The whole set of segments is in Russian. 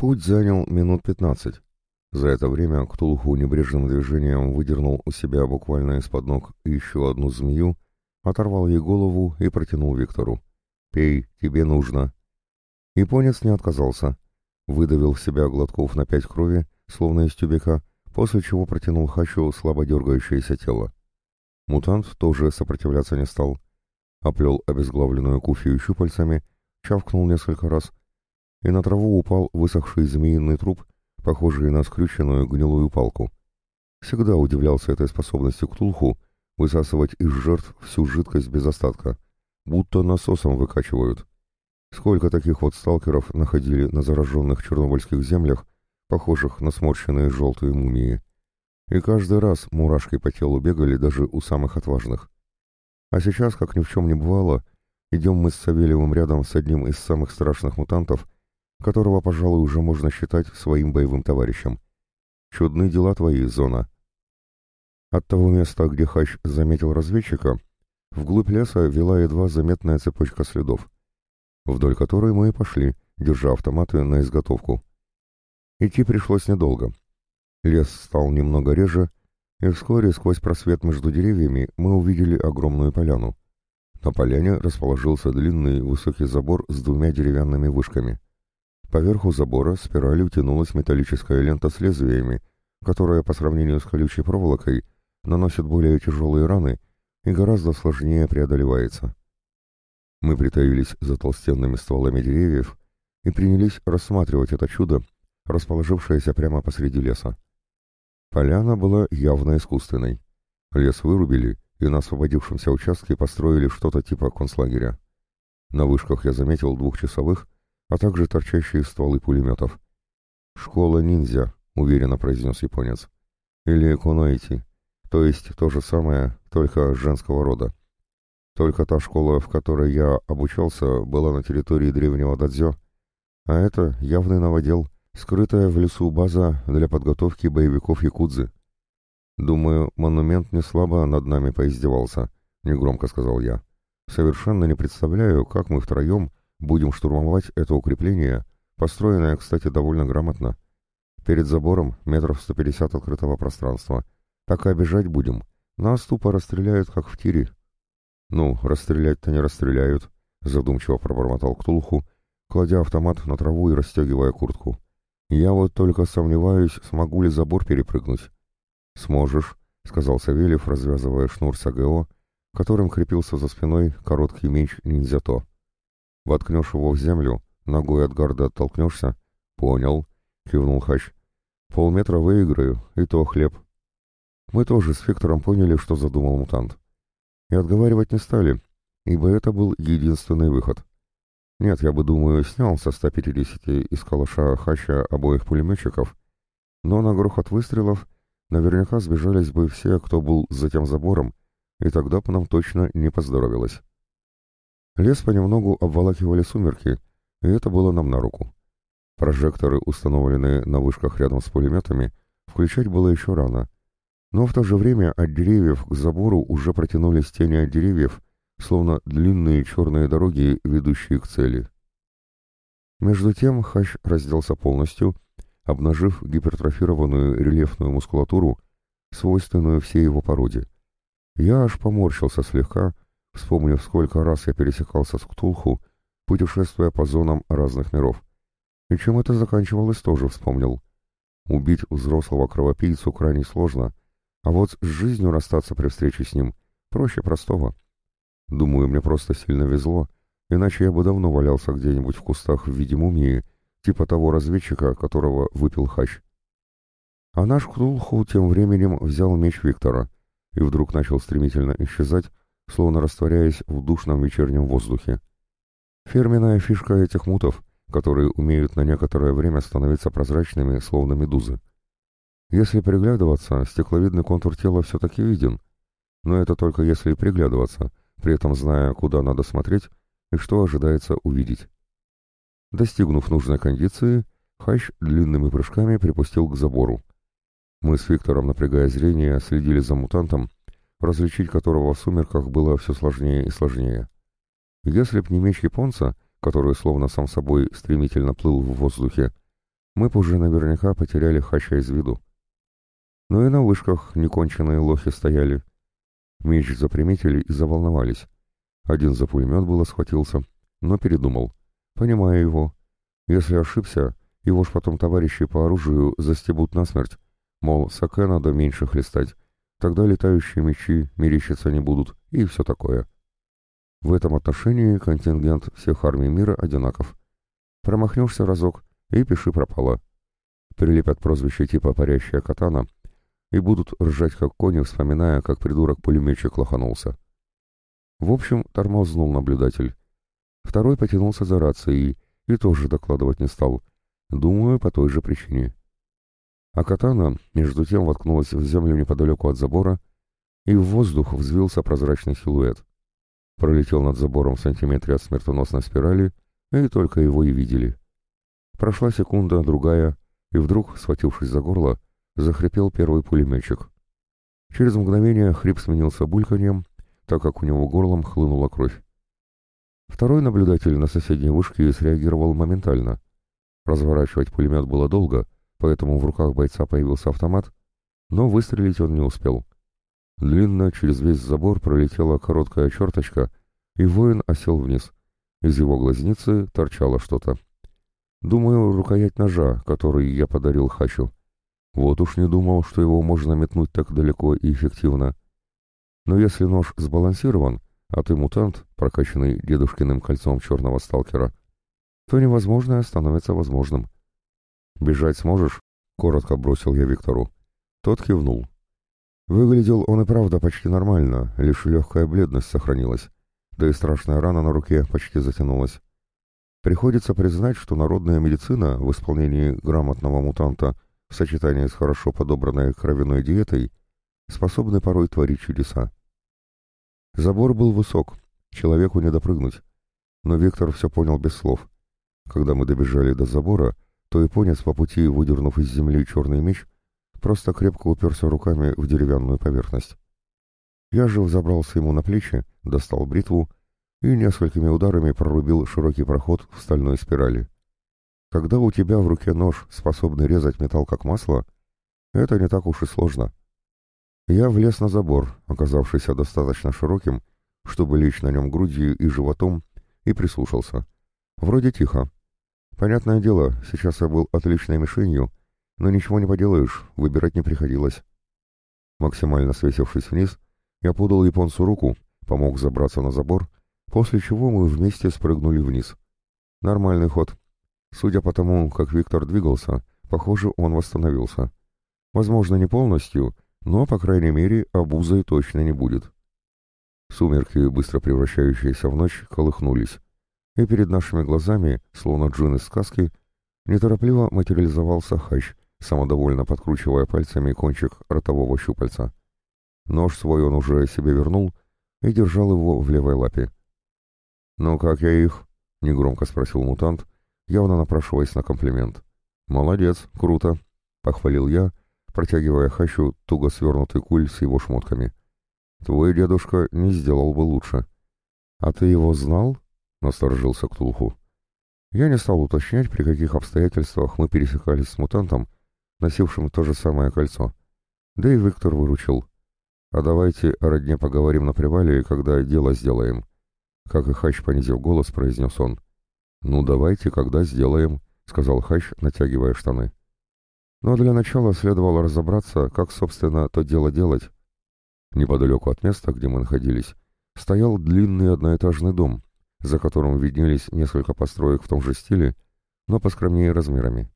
Путь занял минут пятнадцать. За это время Ктулху небрежным движением выдернул у себя буквально из-под ног еще одну змею, оторвал ей голову и протянул Виктору. «Пей, тебе нужно». Японец не отказался. Выдавил в себя глотков на пять крови, словно из тюбика, после чего протянул Хачу слабо дергающееся тело. Мутант тоже сопротивляться не стал. Оплел обезглавленную куфию щупальцами, чавкнул несколько раз, и на траву упал высохший змеиный труп, похожий на скрюченную гнилую палку. Всегда удивлялся этой способности Ктулху высасывать из жертв всю жидкость без остатка, будто насосом выкачивают. Сколько таких вот сталкеров находили на зараженных чернобыльских землях, похожих на сморщенные желтые мумии. И каждый раз мурашки по телу бегали даже у самых отважных. А сейчас, как ни в чем не бывало, идем мы с Савельевым рядом с одним из самых страшных мутантов, которого, пожалуй, уже можно считать своим боевым товарищем. Чудные дела твои, Зона. От того места, где Хач заметил разведчика, вглубь леса вела едва заметная цепочка следов вдоль которой мы и пошли, держа автоматы на изготовку. Идти пришлось недолго. Лес стал немного реже, и вскоре сквозь просвет между деревьями мы увидели огромную поляну. На поляне расположился длинный высокий забор с двумя деревянными вышками. Поверху забора спиралью тянулась металлическая лента с лезвиями, которая по сравнению с колючей проволокой наносит более тяжелые раны и гораздо сложнее преодолевается. Мы притаились за толстенными стволами деревьев и принялись рассматривать это чудо, расположившееся прямо посреди леса. Поляна была явно искусственной. Лес вырубили, и на освободившемся участке построили что-то типа концлагеря. На вышках я заметил двухчасовых, а также торчащие стволы пулеметов. «Школа ниндзя», — уверенно произнес японец. «Или куноити, то есть то же самое, только женского рода. Только та школа, в которой я обучался, была на территории древнего Дадзё, а это явный новодел, скрытая в лесу база для подготовки боевиков Якудзы. «Думаю, монумент не слабо над нами поиздевался», — негромко сказал я. «Совершенно не представляю, как мы втроем будем штурмовать это укрепление, построенное, кстати, довольно грамотно. Перед забором метров 150 открытого пространства. Пока бежать будем, нас тупо расстреляют, как в тире». «Ну, расстрелять-то не расстреляют», — задумчиво пробормотал Ктулху, кладя автомат на траву и расстегивая куртку. «Я вот только сомневаюсь, смогу ли забор перепрыгнуть». «Сможешь», — сказал Савельев, развязывая шнур с АГО, которым крепился за спиной короткий меч ниндзято. «Воткнешь его в землю, ногой от гарда оттолкнешься?» «Понял», — кивнул Хач. «Полметра выиграю, и то хлеб». Мы тоже с Виктором поняли, что задумал мутант и отговаривать не стали, ибо это был единственный выход. Нет, я бы, думаю, снял со 150 из калаша хача обоих пулеметчиков, но на грохот выстрелов наверняка сбежались бы все, кто был за тем забором, и тогда по нам точно не поздоровилось. Лес понемногу обволакивали сумерки, и это было нам на руку. Прожекторы, установленные на вышках рядом с пулеметами, включать было еще рано — но в то же время от деревьев к забору уже протянулись тени от деревьев, словно длинные черные дороги, ведущие к цели. Между тем Хащ разделся полностью, обнажив гипертрофированную рельефную мускулатуру, свойственную всей его породе. Я аж поморщился слегка, вспомнив, сколько раз я пересекался с Ктулху, путешествуя по зонам разных миров. И чем это заканчивалось, тоже вспомнил. Убить взрослого кровопийцу крайне сложно, а вот с жизнью расстаться при встрече с ним проще простого. Думаю, мне просто сильно везло, иначе я бы давно валялся где-нибудь в кустах в виде мумии, типа того разведчика, которого выпил хач. А наш Ктулху тем временем взял меч Виктора и вдруг начал стремительно исчезать, словно растворяясь в душном вечернем воздухе. Фирменная фишка этих мутов, которые умеют на некоторое время становиться прозрачными, словно медузы. Если приглядываться, стекловидный контур тела все-таки виден, но это только если приглядываться, при этом зная, куда надо смотреть и что ожидается увидеть. Достигнув нужной кондиции, Хащ длинными прыжками припустил к забору. Мы с Виктором, напрягая зрение, следили за мутантом, различить которого в сумерках было все сложнее и сложнее. Если б не меч японца, который словно сам собой стремительно плыл в воздухе, мы бы уже наверняка потеряли хача из виду. Но и на вышках неконченные лохи стояли. Меч заприметили и заволновались. Один за пулемет было схватился, но передумал. Понимаю его. Если ошибся, его ж потом товарищи по оружию застебут насмерть. Мол, саке надо меньше хлестать. Тогда летающие мечи мерещиться не будут и все такое. В этом отношении контингент всех армий мира одинаков. Промахнешься разок и пиши пропало. Прилепят прозвище типа «парящая катана» и будут ржать как кони, вспоминая, как придурок-пулеметчик лоханулся. В общем, тормознул наблюдатель. Второй потянулся за рацией и тоже докладывать не стал. Думаю, по той же причине. А катана, между тем, воткнулась в землю неподалеку от забора, и в воздух взвился прозрачный силуэт. Пролетел над забором в сантиметре от смертоносной спирали, и только его и видели. Прошла секунда, другая, и вдруг, схватившись за горло, захрипел первый пулеметчик. Через мгновение хрип сменился бульканьем, так как у него горлом хлынула кровь. Второй наблюдатель на соседней вышке среагировал моментально. Разворачивать пулемет было долго, поэтому в руках бойца появился автомат, но выстрелить он не успел. Длинно через весь забор пролетела короткая черточка, и воин осел вниз. Из его глазницы торчало что-то. Думаю, рукоять ножа, который я подарил Хачу. Вот уж не думал, что его можно метнуть так далеко и эффективно. Но если нож сбалансирован, а ты мутант, прокачанный дедушкиным кольцом черного сталкера, то невозможное становится возможным. «Бежать сможешь?» — коротко бросил я Виктору. Тот кивнул. Выглядел он и правда почти нормально, лишь легкая бледность сохранилась, да и страшная рана на руке почти затянулась. Приходится признать, что народная медицина в исполнении грамотного мутанта в сочетании с хорошо подобранной кровяной диетой способны порой творить чудеса. Забор был высок, человеку не допрыгнуть, но Виктор все понял без слов. Когда мы добежали до забора, то японец по пути, выдернув из земли черный меч, просто крепко уперся руками в деревянную поверхность. Я же взобрался ему на плечи, достал бритву и несколькими ударами прорубил широкий проход в стальной спирали. Когда у тебя в руке нож, способный резать металл как масло, это не так уж и сложно. Я влез на забор, оказавшийся достаточно широким, чтобы лечь на нем грудью и животом, и прислушался. Вроде тихо. Понятное дело, сейчас я был отличной мишенью, но ничего не поделаешь, выбирать не приходилось. Максимально свесившись вниз, я подал японцу руку, помог забраться на забор, после чего мы вместе спрыгнули вниз. Нормальный ход. Судя по тому, как Виктор двигался, похоже, он восстановился. Возможно, не полностью, но, по крайней мере, обузой точно не будет. Сумерки, быстро превращающиеся в ночь, колыхнулись, и перед нашими глазами, словно джин из сказки, неторопливо материализовался хач, самодовольно подкручивая пальцами кончик ротового щупальца. Нож свой он уже себе вернул и держал его в левой лапе. «Ну как я их?» — негромко спросил мутант, явно напрашиваясь на комплимент. «Молодец, круто», — похвалил я, протягивая Хачу туго свернутый куль с его шмотками. «Твой дедушка не сделал бы лучше». «А ты его знал?» — насторожился Ктулху. Я не стал уточнять, при каких обстоятельствах мы пересекались с мутантом, носившим то же самое кольцо. Да и Виктор выручил. «А давайте о родне поговорим на привале, когда дело сделаем». Как и Хач, понизив голос, произнес он. «Ну давайте, когда сделаем», — сказал Хач, натягивая штаны. Но для начала следовало разобраться, как, собственно, то дело делать. Неподалеку от места, где мы находились, стоял длинный одноэтажный дом, за которым виднелись несколько построек в том же стиле, но поскромнее размерами.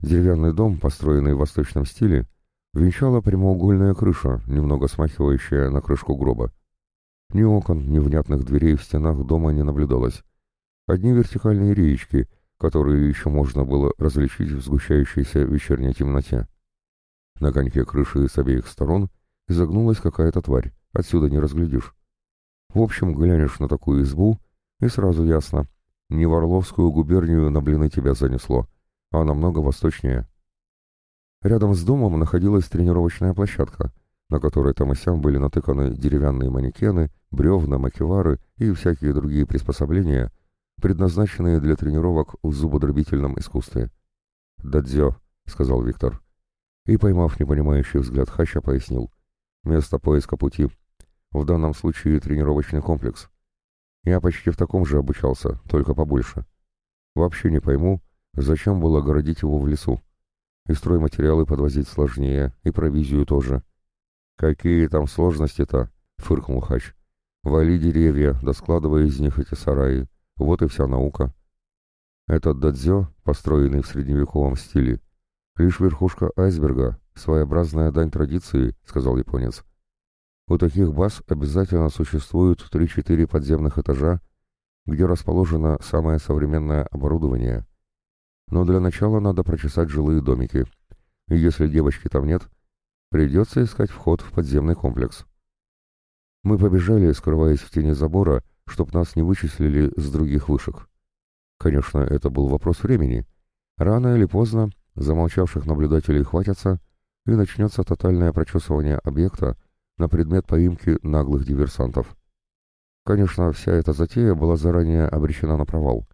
Деревянный дом, построенный в восточном стиле, венчала прямоугольная крыша, немного смахивающая на крышку гроба. Ни окон, ни внятных дверей в стенах дома не наблюдалось. Одни вертикальные реечки — которые еще можно было различить в сгущающейся вечерней темноте. На коньке крыши с обеих сторон изогнулась какая-то тварь, отсюда не разглядишь. В общем, глянешь на такую избу, и сразу ясно, не в Орловскую губернию на блины тебя занесло, а намного восточнее. Рядом с домом находилась тренировочная площадка, на которой там и сям были натыканы деревянные манекены, бревна, макевары и всякие другие приспособления, предназначенные для тренировок в зубодробительном искусстве. «Дадзё», — сказал Виктор. И, поймав непонимающий взгляд Хача, пояснил. «Место поиска пути. В данном случае тренировочный комплекс. Я почти в таком же обучался, только побольше. Вообще не пойму, зачем было огородить его в лесу. И стройматериалы подвозить сложнее, и провизию тоже. «Какие там сложности-то?» — фыркнул Хач. «Вали деревья, да складывая из них эти сараи. Вот и вся наука». Этот дадзё, построенный в средневековом стиле, лишь верхушка айсберга, своеобразная дань традиции, сказал японец. У таких баз обязательно существуют 3-4 подземных этажа, где расположено самое современное оборудование. Но для начала надо прочесать жилые домики. И если девочки там нет, придется искать вход в подземный комплекс. Мы побежали, скрываясь в тени забора, чтоб нас не вычислили с других вышек. Конечно, это был вопрос времени. Рано или поздно замолчавших наблюдателей хватятся, и начнется тотальное прочесывание объекта на предмет поимки наглых диверсантов. Конечно, вся эта затея была заранее обречена на провал.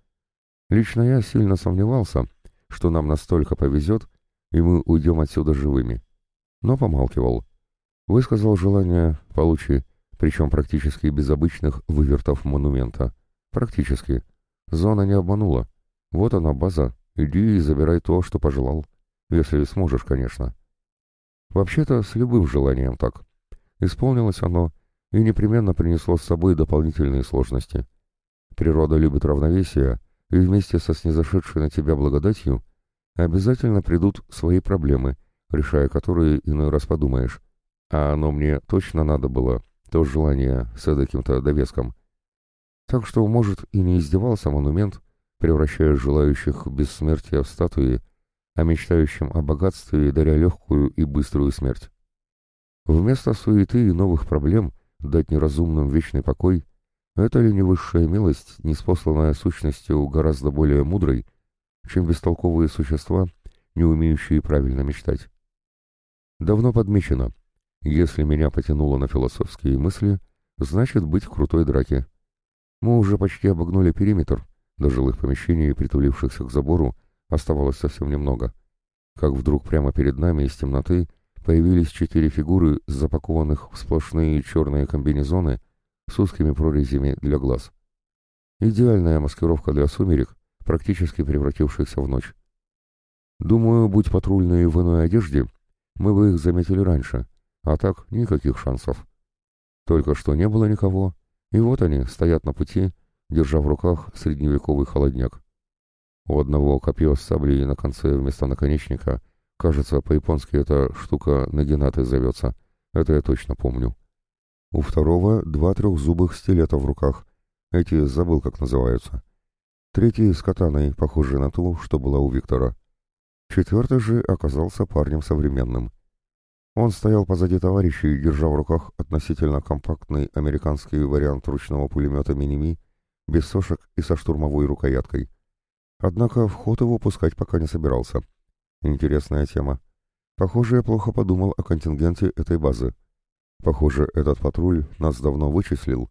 Лично я сильно сомневался, что нам настолько повезет, и мы уйдем отсюда живыми. Но помалкивал. Высказал желание «получи», причем практически без обычных вывертов монумента. Практически. Зона не обманула. Вот она, база. Иди и забирай то, что пожелал. Если сможешь, конечно. Вообще-то, с любым желанием так. Исполнилось оно, и непременно принесло с собой дополнительные сложности. Природа любит равновесие, и вместе со снизошедшей на тебя благодатью обязательно придут свои проблемы, решая которые иной раз подумаешь. А оно мне точно надо было, то желание с эдаким-то довеском. Так что, может, и не издевался монумент, превращая желающих бессмертия в статуи, а мечтающим о богатстве даря легкую и быструю смерть. Вместо суеты и новых проблем — дать неразумным вечный покой, это ли не высшая милость, неспосланная сущностью гораздо более мудрой, чем бестолковые существа, не умеющие правильно мечтать? Давно подмечено, если меня потянуло на философские мысли, значит быть в крутой драке. Мы уже почти обогнули периметр, до жилых помещений, притулившихся к забору, оставалось совсем немного. Как вдруг прямо перед нами из темноты появились четыре фигуры, запакованных в сплошные черные комбинезоны с узкими прорезями для глаз. Идеальная маскировка для сумерек, практически превратившихся в ночь. Думаю, будь патрульные в иной одежде, мы бы их заметили раньше, а так никаких шансов. Только что не было никого, и вот они стоят на пути, держа в руках средневековый холодняк. У одного копье с саблей на конце вместо наконечника — Кажется, по-японски эта штука нагинаты зовется. Это я точно помню. У второго два трехзубых стилета в руках. Эти забыл, как называются. Третий с катаной, похожий на ту, что была у Виктора. Четвертый же оказался парнем современным. Он стоял позади товарищей, держа в руках относительно компактный американский вариант ручного пулемета «Миними», без сошек и со штурмовой рукояткой. Однако в ход его пускать пока не собирался. Интересная тема. Похоже, я плохо подумал о контингенте этой базы. Похоже, этот патруль нас давно вычислил,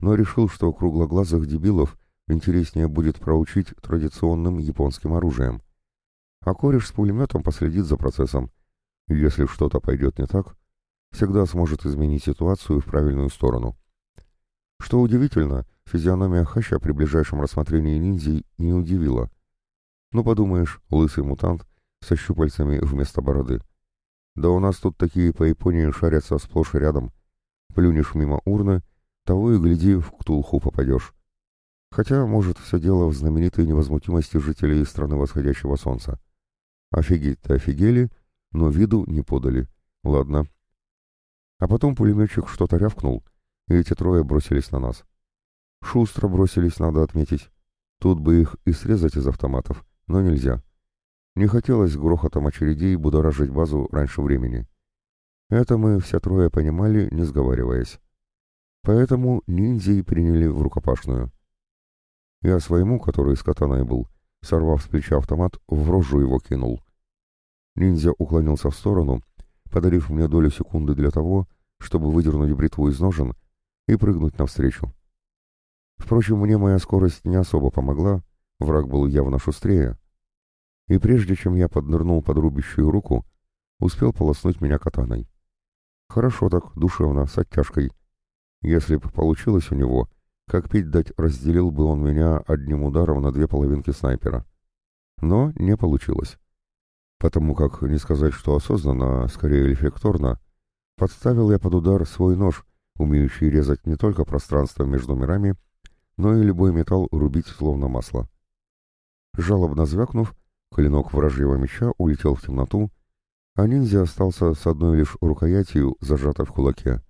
но решил, что круглоглазых дебилов интереснее будет проучить традиционным японским оружием. А кореш с пулеметом последит за процессом. Если что-то пойдет не так, всегда сможет изменить ситуацию в правильную сторону. Что удивительно, физиономия Хаща при ближайшем рассмотрении ниндзей не удивила. Ну, подумаешь, лысый мутант со щупальцами вместо бороды. Да у нас тут такие по Японии шарятся сплошь и рядом. Плюнешь мимо урны, того и гляди, в Ктулху попадешь. Хотя, может, все дело в знаменитой невозмутимости жителей страны восходящего солнца. Офигеть-то офигели, но виду не подали. Ладно. А потом пулеметчик что-то рявкнул, и эти трое бросились на нас. Шустро бросились, надо отметить. Тут бы их и срезать из автоматов, но нельзя. Не хотелось грохотом очередей будоражить базу раньше времени. Это мы все трое понимали, не сговариваясь. Поэтому ниндзей приняли в рукопашную. Я своему, который с катаной был, сорвав с плеча автомат, в рожу его кинул. Ниндзя уклонился в сторону, подарив мне долю секунды для того, чтобы выдернуть бритву из ножен и прыгнуть навстречу. Впрочем, мне моя скорость не особо помогла, враг был явно шустрее, и прежде чем я поднырнул под рубящую руку, успел полоснуть меня катаной. Хорошо так, душевно, с оттяжкой. Если бы получилось у него, как пить дать, разделил бы он меня одним ударом на две половинки снайпера. Но не получилось. Потому как, не сказать, что осознанно, а скорее рефлекторно, подставил я под удар свой нож, умеющий резать не только пространство между мирами, но и любой металл рубить словно масло. Жалобно звякнув, клинок вражьего меча улетел в темноту, а ниндзя остался с одной лишь рукоятью, зажатой в кулаке,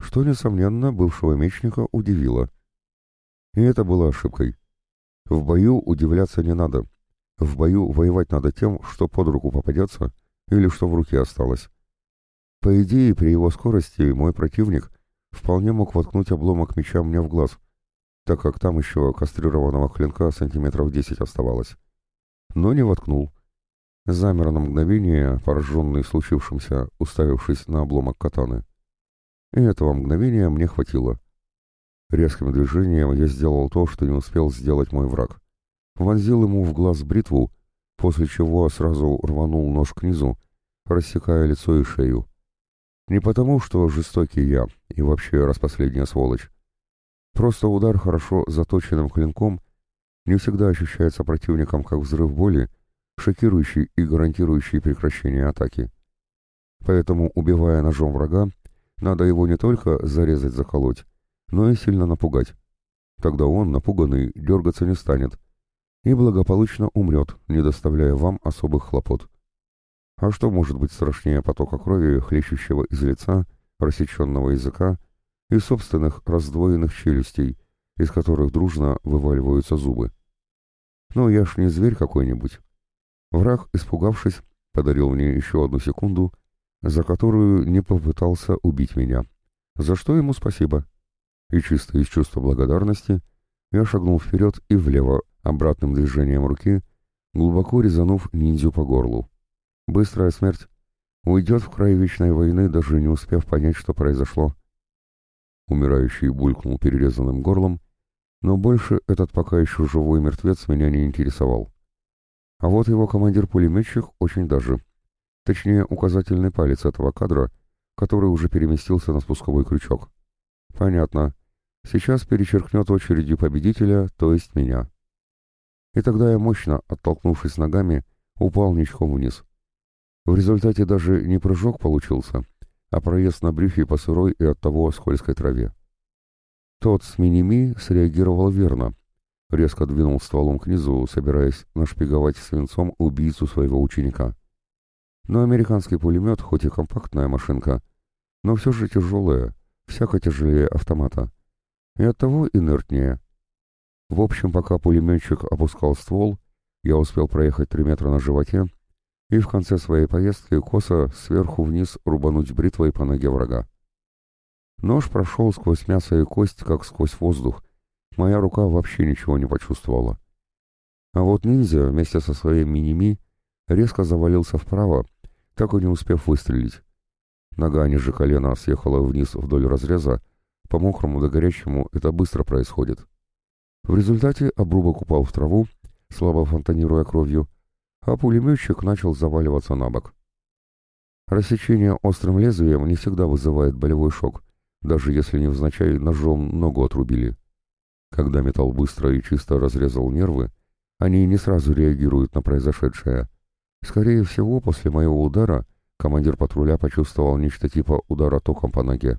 что, несомненно, бывшего мечника удивило. И это было ошибкой. В бою удивляться не надо. В бою воевать надо тем, что под руку попадется или что в руке осталось. По идее, при его скорости мой противник вполне мог воткнуть обломок меча мне в глаз, так как там еще кастрированного клинка сантиметров десять оставалось. Но не воткнул. Замер на мгновение, пораженный случившимся, уставившись на обломок катаны. И этого мгновения мне хватило. Резким движением я сделал то, что не успел сделать мой враг. Вонзил ему в глаз бритву, после чего сразу рванул нож к низу, рассекая лицо и шею. Не потому, что жестокий я и вообще распоследняя сволочь. Просто удар хорошо заточенным клинком не всегда ощущается противником как взрыв боли, шокирующий и гарантирующий прекращение атаки. Поэтому, убивая ножом врага, надо его не только зарезать-заколоть, но и сильно напугать. Тогда он, напуганный, дергаться не станет и благополучно умрет, не доставляя вам особых хлопот. А что может быть страшнее потока крови, хлещущего из лица, рассеченного языка и собственных раздвоенных челюстей, из которых дружно вываливаются зубы? Ну, я ж не зверь какой-нибудь. Враг, испугавшись, подарил мне еще одну секунду, за которую не попытался убить меня. За что ему спасибо. И чисто из чувства благодарности я шагнул вперед и влево, обратным движением руки, глубоко резанув ниндзю по горлу. Быстрая смерть. Уйдет в край вечной войны, даже не успев понять, что произошло. Умирающий булькнул перерезанным горлом, но больше этот пока еще живой мертвец меня не интересовал. А вот его командир-пулеметчик очень даже. Точнее, указательный палец этого кадра, который уже переместился на спусковой крючок. Понятно. Сейчас перечеркнет очередью победителя, то есть меня. И тогда я мощно, оттолкнувшись ногами, упал ничком вниз. В результате даже не прыжок получился, а проезд на брюхе по сырой и оттого скользкой траве. Тот с миними среагировал верно, резко двинул стволом к низу, собираясь нашпиговать свинцом убийцу своего ученика. Но американский пулемет, хоть и компактная машинка, но все же тяжелая, всяко тяжелее автомата, и оттого инертнее. В общем, пока пулеметчик опускал ствол, я успел проехать три метра на животе и в конце своей поездки косо сверху вниз рубануть бритвой по ноге врага. Нож прошел сквозь мясо и кость, как сквозь воздух. Моя рука вообще ничего не почувствовала. А вот ниндзя вместе со своей миними резко завалился вправо, так и не успев выстрелить. Нога ниже колена съехала вниз вдоль разреза, по мокрому да горячему это быстро происходит. В результате обрубок упал в траву, слабо фонтанируя кровью, а пулеметчик начал заваливаться на бок. Рассечение острым лезвием не всегда вызывает болевой шок, даже если невзначай ножом ногу отрубили. Когда металл быстро и чисто разрезал нервы, они не сразу реагируют на произошедшее. Скорее всего, после моего удара командир патруля почувствовал нечто типа удара током по ноге.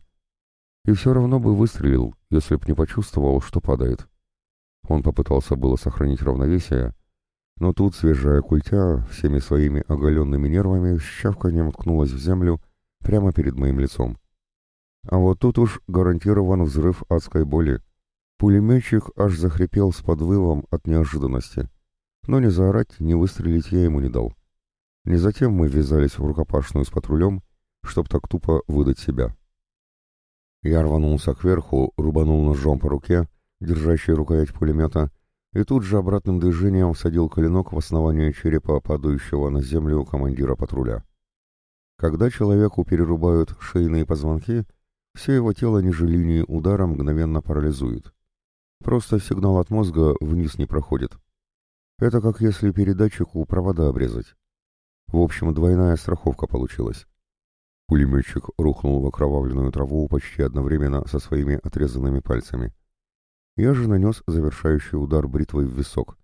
И все равно бы выстрелил, если б не почувствовал, что падает. Он попытался было сохранить равновесие, но тут свежая культя всеми своими оголенными нервами с щавканием ткнулась в землю прямо перед моим лицом. А вот тут уж гарантирован взрыв адской боли. Пулеметчик аж захрипел с подвывом от неожиданности. Но не заорать, не выстрелить я ему не дал. Не затем мы ввязались в рукопашную с патрулем, чтоб так тупо выдать себя. Я рванулся кверху, рубанул ножом по руке, держащей рукоять пулемета, и тут же обратным движением всадил клинок в основание черепа падающего на землю командира патруля. Когда человеку перерубают шейные позвонки, все его тело ниже линии удара мгновенно парализует. Просто сигнал от мозга вниз не проходит. Это как если передатчику провода обрезать. В общем, двойная страховка получилась. Пулеметчик рухнул в окровавленную траву почти одновременно со своими отрезанными пальцами. Я же нанес завершающий удар бритвой в висок,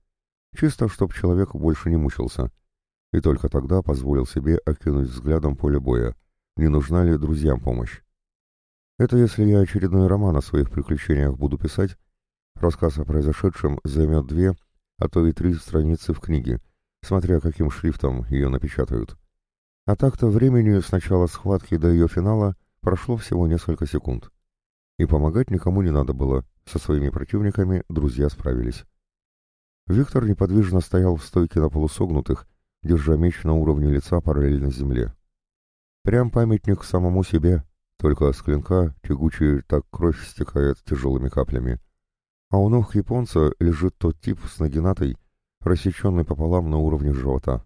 чисто чтоб человек больше не мучился, и только тогда позволил себе окинуть взглядом поле боя, не нужна ли друзьям помощь. Это если я очередной роман о своих приключениях буду писать, рассказ о произошедшем займет две, а то и три страницы в книге, смотря каким шрифтом ее напечатают. А так-то времени с начала схватки до ее финала прошло всего несколько секунд. И помогать никому не надо было, со своими противниками друзья справились. Виктор неподвижно стоял в стойке на полусогнутых, держа меч на уровне лица параллельно земле. Прям памятник самому себе, только с клинка тягучий так кровь стекает тяжелыми каплями. А у ног японца лежит тот тип с нагинатой, рассеченный пополам на уровне живота.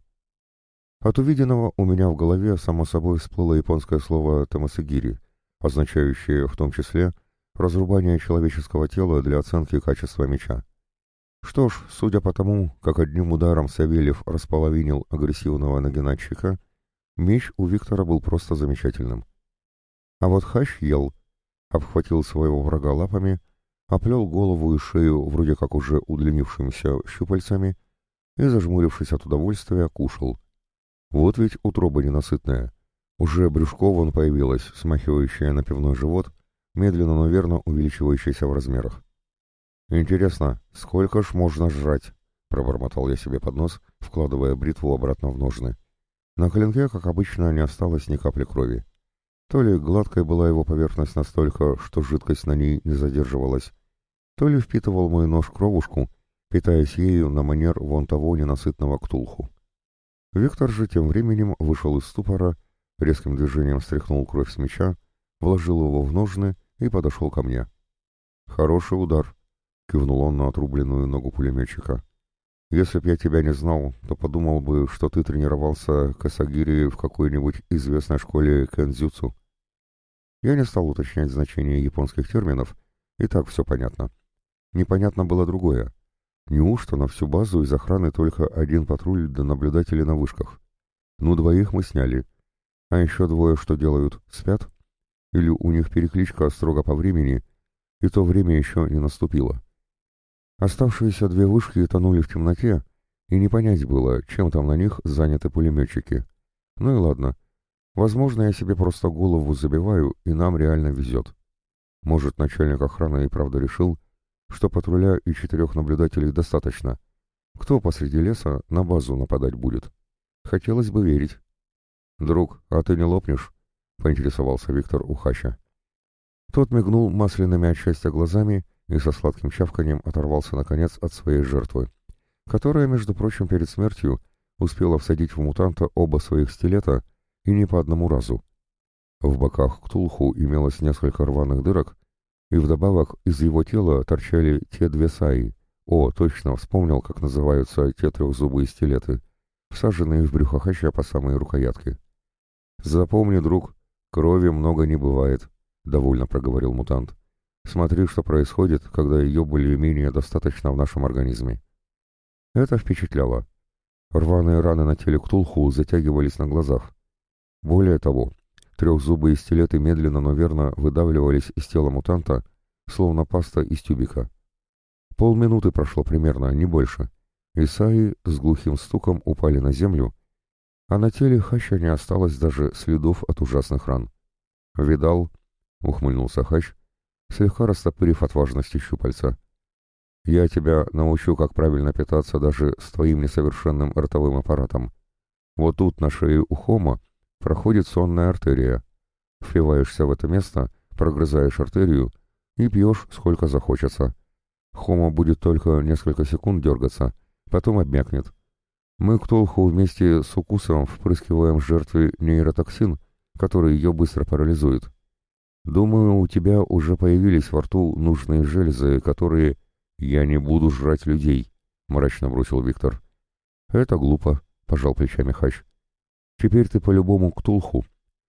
От увиденного у меня в голове само собой всплыло японское слово «тамасагири», означающее в том числе разрубание человеческого тела для оценки качества меча. Что ж, судя по тому, как одним ударом Савельев располовинил агрессивного нагинатчика, меч у Виктора был просто замечательным. А вот Хащ ел, обхватил своего врага лапами, оплел голову и шею вроде как уже удлинившимися щупальцами и, зажмурившись от удовольствия, кушал. Вот ведь утроба ненасытная. Уже брюшко вон появилось, смахивающее на пивной живот, медленно, но верно увеличивающееся в размерах. «Интересно, сколько ж можно жрать?» — пробормотал я себе под нос, вкладывая бритву обратно в ножны. На клинке, как обычно, не осталось ни капли крови. То ли гладкой была его поверхность настолько, что жидкость на ней не задерживалась, то ли впитывал мой нож кровушку, питаясь ею на манер вон того ненасытного ктулху. Виктор же тем временем вышел из ступора, резким движением стряхнул кровь с меча, вложил его в ножны и подошел ко мне. «Хороший удар», — кивнул он на отрубленную ногу пулеметчика. «Если б я тебя не знал, то подумал бы, что ты тренировался касагири в какой-нибудь известной школе кэнзюцу». Я не стал уточнять значение японских терминов, и так все понятно. Непонятно было другое. Неужто на всю базу из охраны только один патруль до наблюдателей на вышках? Ну, двоих мы сняли. А еще двое что делают? Спят? Или у них перекличка строго по времени, и то время еще не наступило? Оставшиеся две вышки тонули в темноте, и не понять было, чем там на них заняты пулеметчики. Ну и ладно. Возможно, я себе просто голову забиваю, и нам реально везет. Может, начальник охраны и правда решил, что патруля и четырех наблюдателей достаточно. Кто посреди леса на базу нападать будет? Хотелось бы верить. «Друг, а ты не лопнешь?» — поинтересовался Виктор у. Тот мигнул масляными от счастья глазами и со сладким чавканием оторвался, наконец, от своей жертвы, которая, между прочим, перед смертью успела всадить в мутанта оба своих стилета и не по одному разу. В боках Ктулху имелось несколько рваных дырок, и вдобавок из его тела торчали те две саи. О, точно, вспомнил, как называются те трехзубые стилеты, всаженные в брюхо хача по самые рукоятки. «Запомни, друг, крови много не бывает», — довольно проговорил мутант. «Смотри, что происходит, когда ее более-менее достаточно в нашем организме». Это впечатляло. Рваные раны на теле Ктулху затягивались на глазах. Более того, Трехзубые стилеты медленно, но верно выдавливались из тела мутанта, словно паста из тюбика. Полминуты прошло примерно, не больше. Исаи с глухим стуком упали на землю, а на теле Хача не осталось даже следов от ужасных ран. «Видал?» — ухмыльнулся Хач, слегка растопырив от важности щупальца. «Я тебя научу, как правильно питаться даже с твоим несовершенным ротовым аппаратом. Вот тут, на шее у Хома, проходит сонная артерия. Впиваешься в это место, прогрызаешь артерию и пьешь сколько захочется. Хома будет только несколько секунд дергаться, потом обмякнет. Мы к Толху вместе с укусом впрыскиваем жертве нейротоксин, который ее быстро парализует. Думаю, у тебя уже появились во рту нужные железы, которые... Я не буду жрать людей, — мрачно бросил Виктор. Это глупо, — пожал плечами Хач. Теперь ты по-любому ктулху,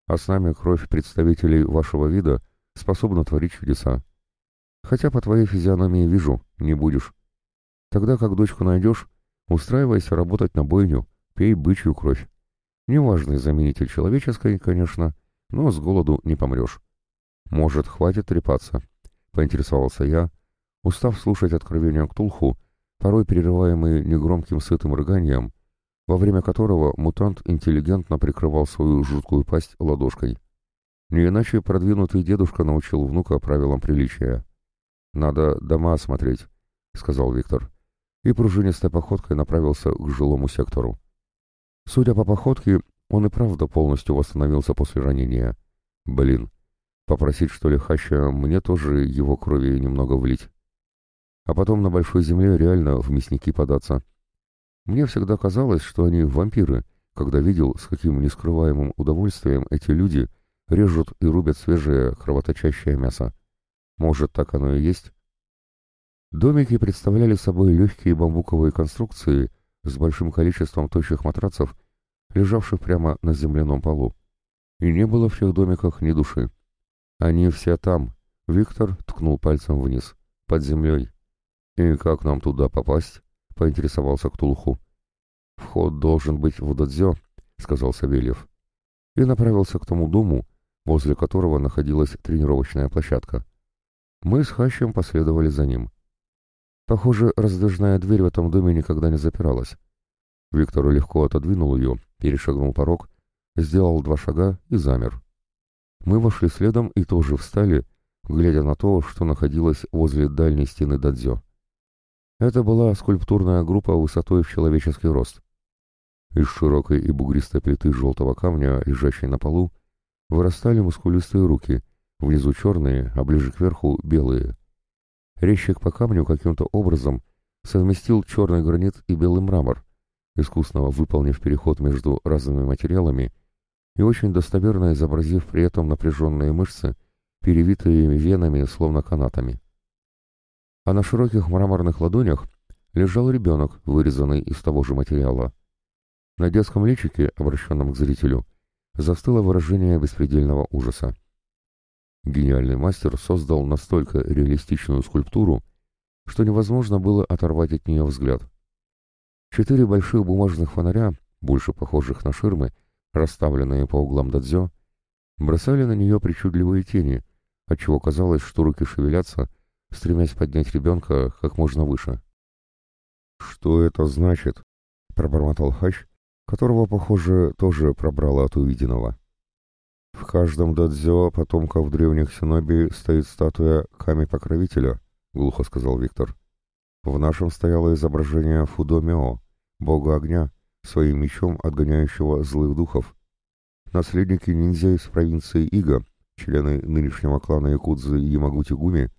а с нами кровь представителей вашего вида способна творить чудеса. Хотя по твоей физиономии вижу, не будешь. Тогда как дочку найдешь, Устраивайся работать на бойню, пей бычью кровь. Неважный заменитель человеческой, конечно, но с голоду не помрешь. Может, хватит трепаться? Поинтересовался я, устав слушать откровения Ктулху, порой перерываемые негромким сытым рыганием, во время которого мутант интеллигентно прикрывал свою жуткую пасть ладошкой. Не иначе продвинутый дедушка научил внука правилам приличия. «Надо дома осмотреть», — сказал Виктор, и пружинистой походкой направился к жилому сектору. Судя по походке, он и правда полностью восстановился после ранения. Блин, попросить что ли Хаща мне тоже его крови немного влить. А потом на большой земле реально в мясники податься — мне всегда казалось, что они вампиры, когда видел, с каким нескрываемым удовольствием эти люди режут и рубят свежее кровоточащее мясо. Может, так оно и есть? Домики представляли собой легкие бамбуковые конструкции с большим количеством тощих матрацев, лежавших прямо на земляном полу. И не было в тех домиках ни души. Они все там. Виктор ткнул пальцем вниз. Под землей. И как нам туда попасть? — поинтересовался Ктулху. «Вход должен быть в Дадзё», — сказал Савельев. И направился к тому дому, возле которого находилась тренировочная площадка. Мы с Хащем последовали за ним. Похоже, раздвижная дверь в этом доме никогда не запиралась. Виктор легко отодвинул ее, перешагнул порог, сделал два шага и замер. Мы вошли следом и тоже встали, глядя на то, что находилось возле дальней стены дадзё. Это была скульптурная группа высотой в человеческий рост. Из широкой и бугристой плиты желтого камня, лежащей на полу, вырастали мускулистые руки, внизу черные, а ближе к верху белые. Резчик по камню каким-то образом совместил черный гранит и белый мрамор, искусно выполнив переход между разными материалами и очень достоверно изобразив при этом напряженные мышцы, перевитые венами, словно канатами а на широких мраморных ладонях лежал ребенок, вырезанный из того же материала. На детском личике, обращенном к зрителю, застыло выражение беспредельного ужаса. Гениальный мастер создал настолько реалистичную скульптуру, что невозможно было оторвать от нее взгляд. Четыре больших бумажных фонаря, больше похожих на ширмы, расставленные по углам дадзё, бросали на нее причудливые тени, отчего казалось, что руки шевелятся, стремясь поднять ребенка как можно выше. «Что это значит?» — пробормотал Хач, которого, похоже, тоже пробрало от увиденного. «В каждом дадзё потомков древних синоби стоит статуя Ками-покровителя», — глухо сказал Виктор. «В нашем стояло изображение Фудомео, бога огня, своим мечом отгоняющего злых духов. Наследники ниндзя из провинции Ига, члены нынешнего клана Якудзы Ямагути-Гуми,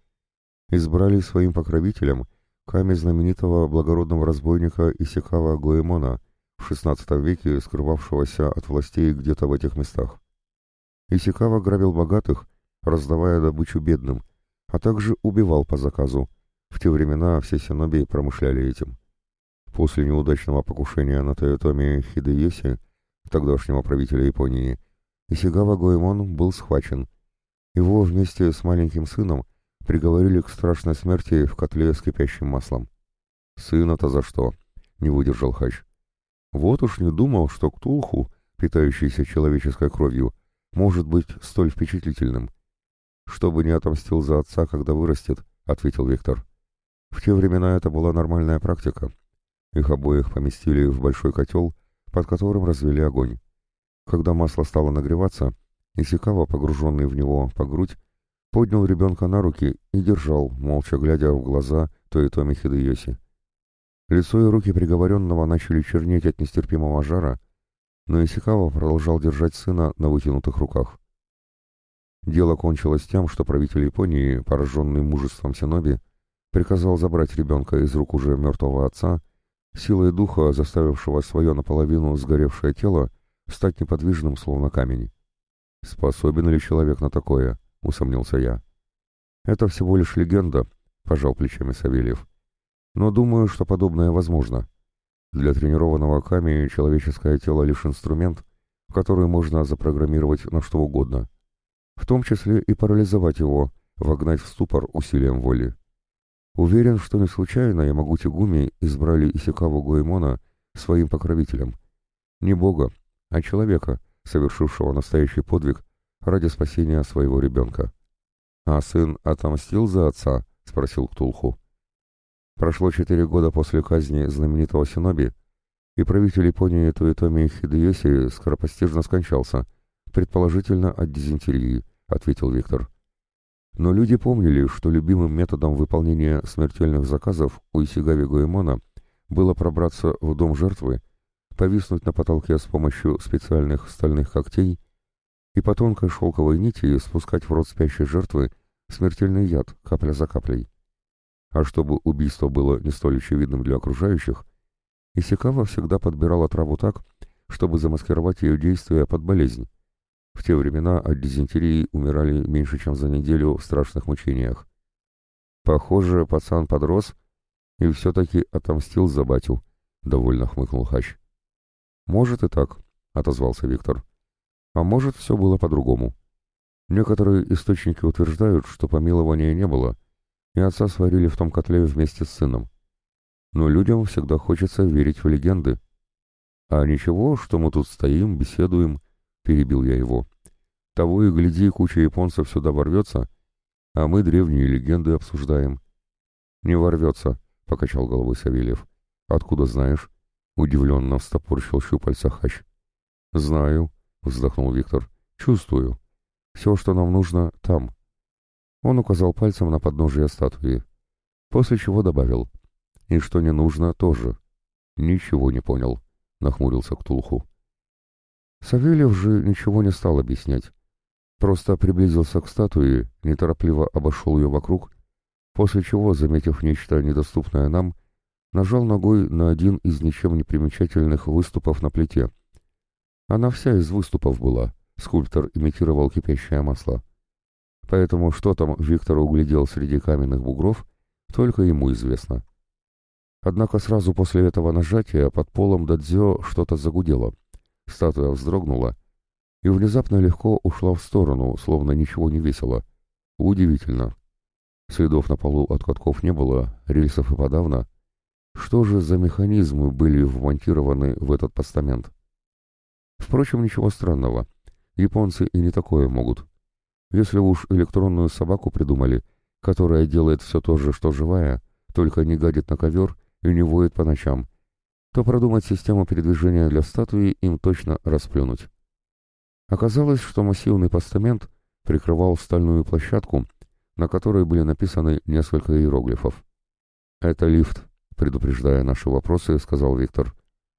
избрали своим покровителем камень знаменитого благородного разбойника Исикава Гоэмона, в XVI веке скрывавшегося от властей где-то в этих местах. Исикава грабил богатых, раздавая добычу бедным, а также убивал по заказу. В те времена все синоби промышляли этим. После неудачного покушения на Тойотоми Хидееси, тогдашнего правителя Японии, Исигава Гоэмон был схвачен. Его вместе с маленьким сыном приговорили к страшной смерти в котле с кипящим маслом. «Сына-то за что?» — не выдержал Хач. «Вот уж не думал, что Ктулху, питающийся человеческой кровью, может быть столь впечатлительным. Чтобы не отомстил за отца, когда вырастет», — ответил Виктор. «В те времена это была нормальная практика. Их обоих поместили в большой котел, под которым развели огонь. Когда масло стало нагреваться, Исикава, погруженный в него по грудь, поднял ребенка на руки и держал, молча глядя в глаза то и Томи Хидеоси. Лицо и руки приговоренного начали чернеть от нестерпимого жара, но Исикава продолжал держать сына на вытянутых руках. Дело кончилось тем, что правитель Японии, пораженный мужеством Синоби, приказал забрать ребенка из рук уже мертвого отца, силой духа, заставившего свое наполовину сгоревшее тело, стать неподвижным, словно камень. Способен ли человек на такое? — усомнился я. «Это всего лишь легенда», — пожал плечами Савельев. «Но думаю, что подобное возможно. Для тренированного Ками человеческое тело лишь инструмент, который можно запрограммировать на что угодно, в том числе и парализовать его, вогнать в ступор усилием воли. Уверен, что не случайно Ямагути-гуми избрали Исикаву Гуэмона своим покровителем. Не бога, а человека, совершившего настоящий подвиг ради спасения своего ребенка. «А сын отомстил за отца?» — спросил Ктулху. Прошло четыре года после казни знаменитого Синоби, и правитель Японии Туэтоми Хидеоси скоропостижно скончался, предположительно от дизентерии, — ответил Виктор. Но люди помнили, что любимым методом выполнения смертельных заказов у Исигави Гоэмона было пробраться в дом жертвы, повиснуть на потолке с помощью специальных стальных когтей и по тонкой шелковой нити спускать в рот спящей жертвы смертельный яд, капля за каплей. А чтобы убийство было не столь очевидным для окружающих, Исикава всегда подбирала траву так, чтобы замаскировать ее действия под болезнь. В те времена от дизентерии умирали меньше, чем за неделю в страшных мучениях. Похоже, пацан подрос и все-таки отомстил за батю, — довольно хмыкнул Хач. «Может и так», — отозвался Виктор. А может, все было по-другому. Некоторые источники утверждают, что помилования не было, и отца сварили в том котле вместе с сыном. Но людям всегда хочется верить в легенды. А ничего, что мы тут стоим, беседуем, перебил я его. Того и гляди, куча японцев сюда ворвется, а мы древние легенды обсуждаем. Не ворвется, покачал головой Савельев. Откуда знаешь? Удивленно встопорщил щупальца хач. Знаю, вздохнул Виктор. Чувствую. Все, что нам нужно, там. Он указал пальцем на подножие статуи, после чего добавил. И что не нужно, тоже. Ничего не понял, нахмурился Ктулху. Савельев же ничего не стал объяснять. Просто приблизился к статуе, неторопливо обошел ее вокруг, после чего, заметив нечто недоступное нам, нажал ногой на один из ничем не примечательных выступов на плите — она вся из выступов была, скульптор имитировал кипящее масло. Поэтому что там Виктор углядел среди каменных бугров, только ему известно. Однако сразу после этого нажатия под полом Дадзё что-то загудело. Статуя вздрогнула и внезапно легко ушла в сторону, словно ничего не весило. Удивительно. Следов на полу от катков не было, рельсов и подавно. Что же за механизмы были вмонтированы в этот постамент? Впрочем, ничего странного. Японцы и не такое могут. Если уж электронную собаку придумали, которая делает все то же, что живая, только не гадит на ковер и не воет по ночам, то продумать систему передвижения для статуи им точно расплюнуть. Оказалось, что массивный постамент прикрывал стальную площадку, на которой были написаны несколько иероглифов. «Это лифт», — предупреждая наши вопросы, сказал Виктор.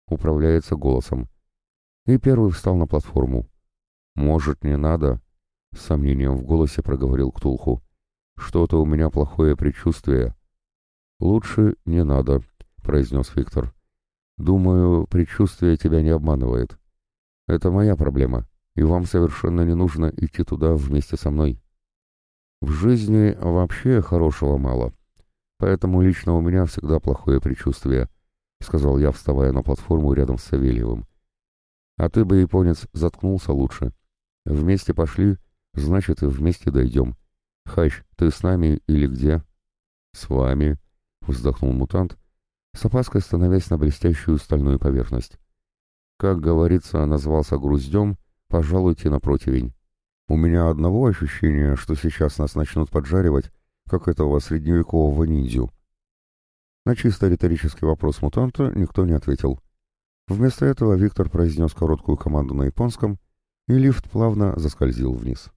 «Управляется голосом и первый встал на платформу. «Может, не надо?» — с сомнением в голосе проговорил Ктулху. «Что-то у меня плохое предчувствие». «Лучше не надо», — произнес Виктор. «Думаю, предчувствие тебя не обманывает. Это моя проблема, и вам совершенно не нужно идти туда вместе со мной. В жизни вообще хорошего мало, поэтому лично у меня всегда плохое предчувствие», — сказал я, вставая на платформу рядом с Савельевым. А ты бы, японец, заткнулся лучше. Вместе пошли, значит, и вместе дойдем. Хач, ты с нами или где? С вами, вздохнул мутант, с опаской становясь на блестящую стальную поверхность. Как говорится, назвался груздем, пожалуйте на противень. У меня одного ощущения, что сейчас нас начнут поджаривать, как этого средневекового ниндзю. На чисто риторический вопрос мутанта никто не ответил. Вместо этого Виктор произнес короткую команду на японском, и лифт плавно заскользил вниз.